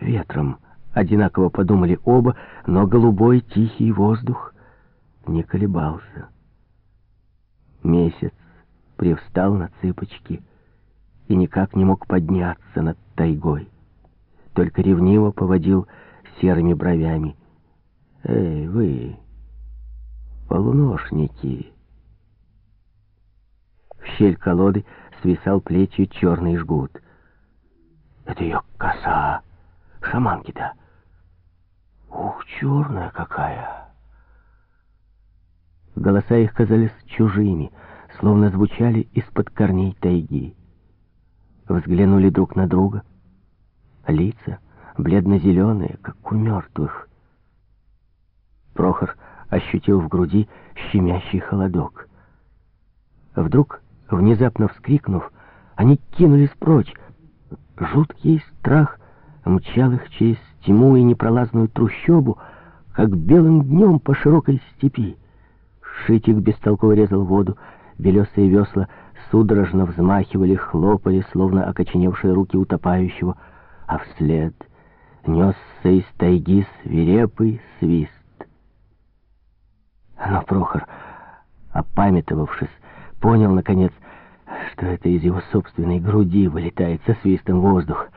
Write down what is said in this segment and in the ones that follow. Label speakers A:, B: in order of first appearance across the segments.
A: ветром. Одинаково подумали оба, но голубой тихий воздух не колебался. Месяц привстал на цыпочки и никак не мог подняться над тайгой. Только ревниво поводил серыми бровями. «Эй, вы, полуношники!» В щель колоды свисал плечью черный жгут. «Это ее коса, шаманки-то! Ух, черная какая!» Голоса их казались чужими, словно звучали из-под корней тайги. Взглянули друг на друга. Лица бледно-зеленые, как у мертвых. Прохор ощутил в груди щемящий холодок. Вдруг, внезапно вскрикнув, они кинулись прочь. Жуткий страх мчал их через тьму и непролазную трущобу, как белым днем по широкой степи. Шитик бестолково резал воду, белесые весла судорожно взмахивали, хлопали, словно окоченевшие руки утопающего, а вслед несся из тайги свирепый свист. Но Прохор, опамятовавшись, понял, наконец, что это из его собственной груди вылетает со свистом воздух.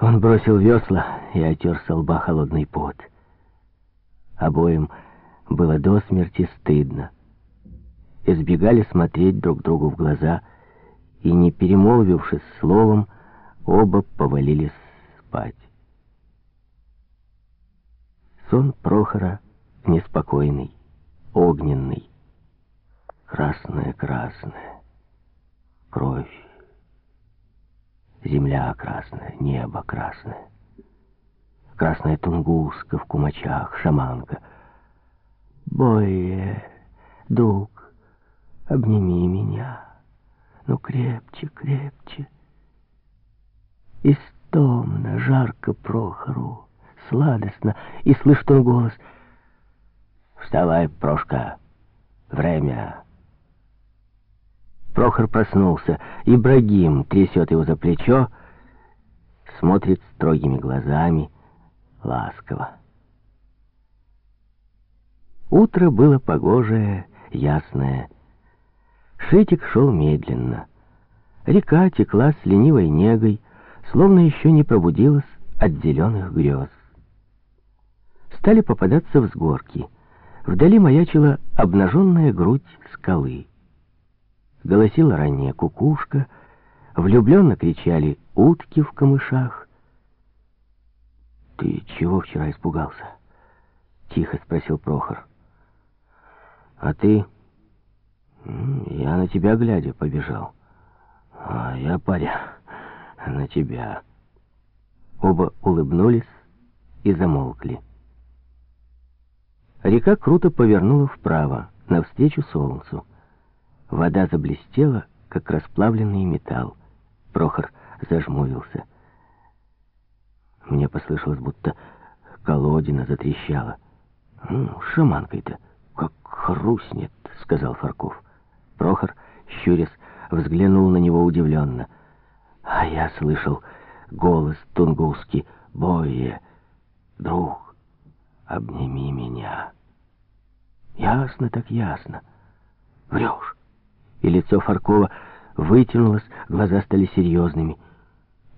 A: Он бросил весла и отер со лба холодный пот. Обоим было до смерти стыдно. Избегали смотреть друг другу в глаза, и, не перемолвившись словом, оба повалились спать. Сон Прохора неспокойный, огненный, красное-красное, кровь, земля красная, небо красное, красная тунгуска в кумачах, шаманка — Бойе, друг, обними меня, ну крепче, крепче. Истомно, жарко Прохору, сладостно, и слышит он голос. «Вставай, Прошка, время!» Прохор проснулся. Ибрагим трясет его за плечо, смотрит строгими глазами, ласково. Утро было погожее, ясное. Шитик шел медленно. Река текла с ленивой негой, словно еще не пробудилась от зеленых грез. Стали попадаться взгорки. Вдали маячила обнаженная грудь скалы. Голосила ранняя кукушка, влюбленно кричали утки в камышах. «Ты чего вчера испугался?» — тихо спросил Прохор. А ты? Я на тебя глядя побежал. А я, паря, на тебя. Оба улыбнулись и замолкли. Река круто повернула вправо, навстречу солнцу. Вода заблестела, как расплавленный металл. Прохор зажмурился. Мне послышалось, будто колодина затрещала. Ну, шаманкой-то хрустнет», — сказал Фарков. Прохор, щурясь, взглянул на него удивленно. «А я слышал голос тунгусский. Бое, друг, обними меня». «Ясно так ясно. Врешь». И лицо Фаркова вытянулось, глаза стали серьезными.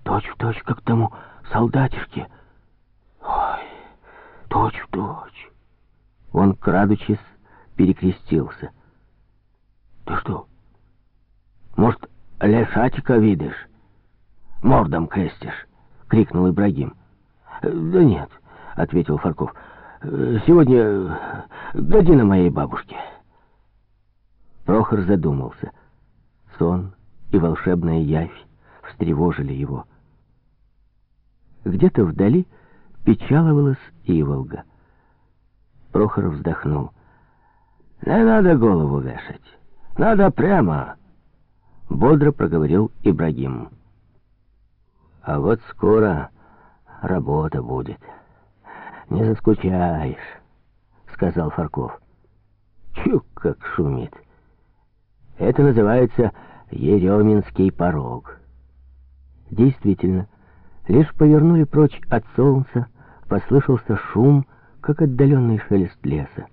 A: «Точь в точь, как тому солдатишке». «Ой, точь в точь». Он, крадучись, перекрестился. «Ты что, может, лешатика видишь? Мордом крестишь?» — крикнул Ибрагим. «Да нет», — ответил Фарков. «Сегодня година моей бабушки». Прохор задумался. Сон и волшебная явь встревожили его. Где-то вдали печаловалась Иволга. Прохор вздохнул. Не надо голову вешать. Надо прямо, бодро проговорил Ибрагим. А вот скоро работа будет. Не заскучаешь, сказал Фарков. Чук, как шумит. Это называется Ереминский порог. Действительно, Лишь повернули прочь от солнца, послышался шум, как отдаленный шелест леса.